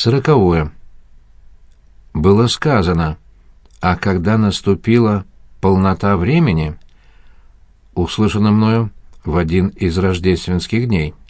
Сороковое. Было сказано, а когда наступила полнота времени, услышано мною в один из рождественских дней —